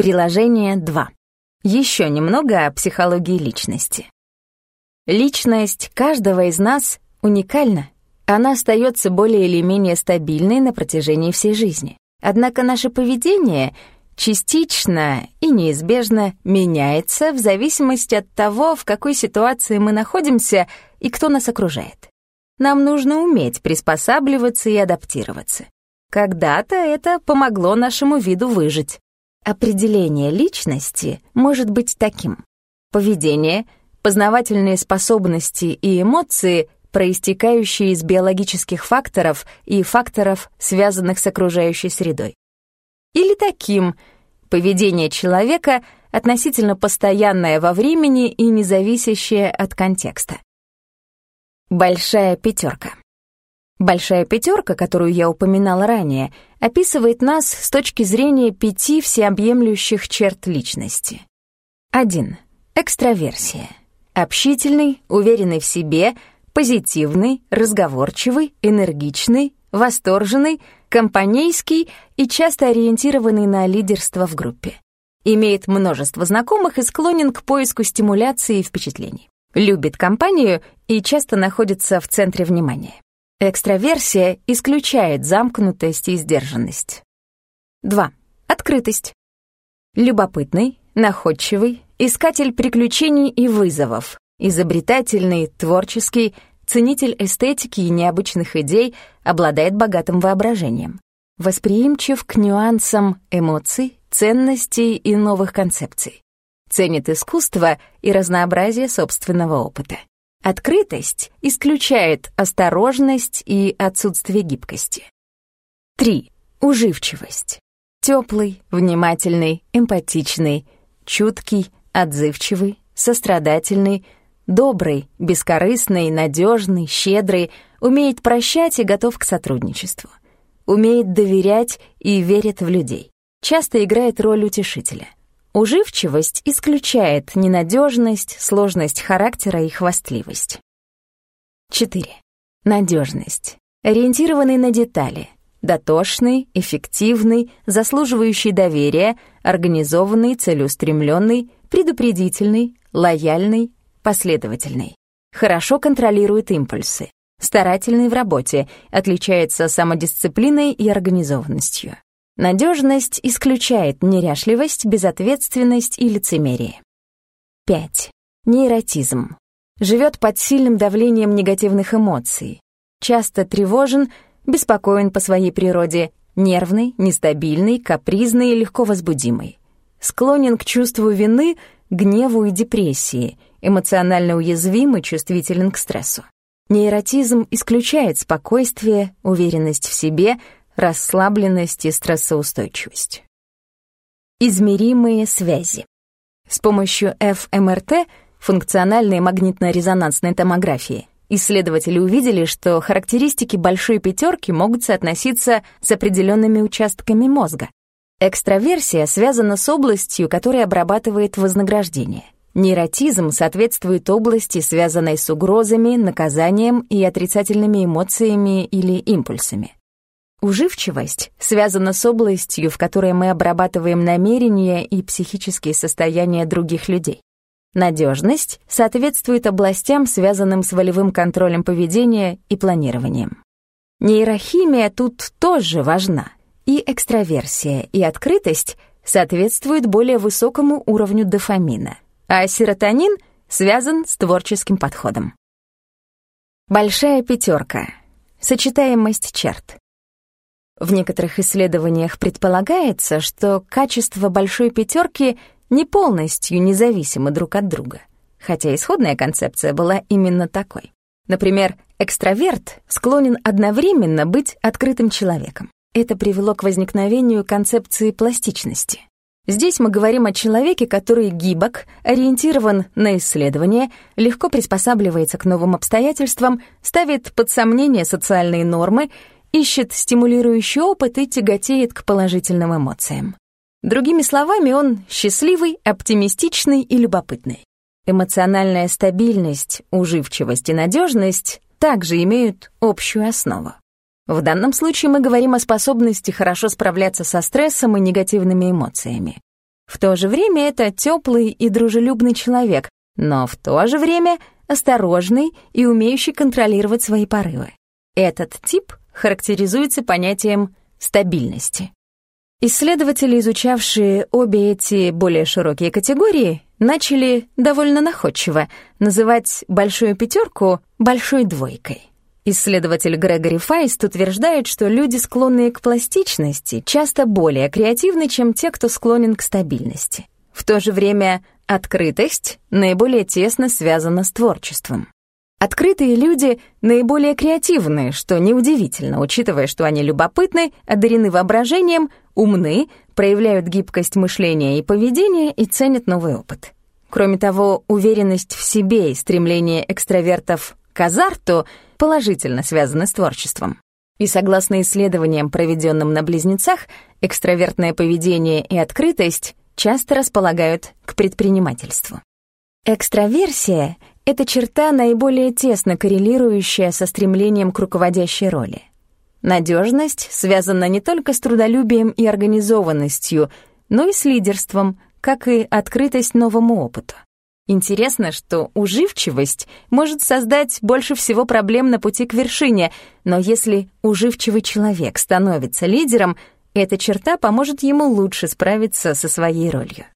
Приложение 2. Еще немного о психологии личности. Личность каждого из нас уникальна. Она остается более или менее стабильной на протяжении всей жизни. Однако наше поведение частично и неизбежно меняется в зависимости от того, в какой ситуации мы находимся и кто нас окружает. Нам нужно уметь приспосабливаться и адаптироваться. Когда-то это помогло нашему виду выжить. Определение личности может быть таким. Поведение, познавательные способности и эмоции, проистекающие из биологических факторов и факторов, связанных с окружающей средой. Или таким. Поведение человека относительно постоянное во времени и независящее от контекста. Большая пятерка. Большая пятерка, которую я упоминала ранее, описывает нас с точки зрения пяти всеобъемлющих черт личности. 1. Экстраверсия. Общительный, уверенный в себе, позитивный, разговорчивый, энергичный, восторженный, компанейский и часто ориентированный на лидерство в группе. Имеет множество знакомых и склонен к поиску стимуляции и впечатлений. Любит компанию и часто находится в центре внимания. Экстраверсия исключает замкнутость и сдержанность. 2. Открытость. Любопытный, находчивый, искатель приключений и вызовов, изобретательный, творческий, ценитель эстетики и необычных идей, обладает богатым воображением. Восприимчив к нюансам эмоций, ценностей и новых концепций. Ценит искусство и разнообразие собственного опыта. Открытость исключает осторожность и отсутствие гибкости. 3. Уживчивость. Теплый, внимательный, эмпатичный, чуткий, отзывчивый, сострадательный, добрый, бескорыстный, надежный, щедрый, умеет прощать и готов к сотрудничеству. Умеет доверять и верит в людей. Часто играет роль утешителя. Уживчивость исключает ненадежность, сложность характера и хвастливость. 4. Надежность. Ориентированный на детали. Дотошный, эффективный, заслуживающий доверия, организованный, целеустремленный, предупредительный, лояльный, последовательный. Хорошо контролирует импульсы. Старательный в работе, отличается самодисциплиной и организованностью. Надежность исключает неряшливость, безответственность и лицемерие. 5. Нейротизм. Живет под сильным давлением негативных эмоций. Часто тревожен, беспокоен по своей природе, нервный, нестабильный, капризный и легко возбудимый. Склонен к чувству вины, гневу и депрессии, эмоционально уязвим и чувствителен к стрессу. Нейротизм исключает спокойствие, уверенность в себе, расслабленность и стрессоустойчивость. Измеримые связи. С помощью ФМРТ, функциональной магнитно-резонансной томографии, исследователи увидели, что характеристики большой пятерки могут соотноситься с определенными участками мозга. Экстраверсия связана с областью, которая обрабатывает вознаграждение. Нейротизм соответствует области, связанной с угрозами, наказанием и отрицательными эмоциями или импульсами. Уживчивость связана с областью, в которой мы обрабатываем намерения и психические состояния других людей. Надежность соответствует областям, связанным с волевым контролем поведения и планированием. Нейрохимия тут тоже важна. И экстраверсия, и открытость соответствуют более высокому уровню дофамина, а серотонин связан с творческим подходом. Большая пятерка. Сочетаемость черт. В некоторых исследованиях предполагается, что качества большой пятерки не полностью независимы друг от друга, хотя исходная концепция была именно такой. Например, экстраверт склонен одновременно быть открытым человеком. Это привело к возникновению концепции пластичности. Здесь мы говорим о человеке, который гибок, ориентирован на исследования, легко приспосабливается к новым обстоятельствам, ставит под сомнение социальные нормы ищет стимулирующий опыт и тяготеет к положительным эмоциям. Другими словами, он счастливый, оптимистичный и любопытный. Эмоциональная стабильность, уживчивость и надежность также имеют общую основу. В данном случае мы говорим о способности хорошо справляться со стрессом и негативными эмоциями. В то же время это теплый и дружелюбный человек, но в то же время осторожный и умеющий контролировать свои порывы. Этот тип характеризуется понятием стабильности. Исследователи, изучавшие обе эти более широкие категории, начали довольно находчиво называть большую пятерку большой двойкой. Исследователь Грегори Файст утверждает, что люди, склонные к пластичности, часто более креативны, чем те, кто склонен к стабильности. В то же время открытость наиболее тесно связана с творчеством. Открытые люди наиболее креативны, что неудивительно, учитывая, что они любопытны, одарены воображением, умны, проявляют гибкость мышления и поведения и ценят новый опыт. Кроме того, уверенность в себе и стремление экстравертов к азарту положительно связаны с творчеством. И согласно исследованиям, проведенным на близнецах, экстравертное поведение и открытость часто располагают к предпринимательству. Экстраверсия — это черта, наиболее тесно коррелирующая со стремлением к руководящей роли. Надежность связана не только с трудолюбием и организованностью, но и с лидерством, как и открытость новому опыту. Интересно, что уживчивость может создать больше всего проблем на пути к вершине, но если уживчивый человек становится лидером, эта черта поможет ему лучше справиться со своей ролью.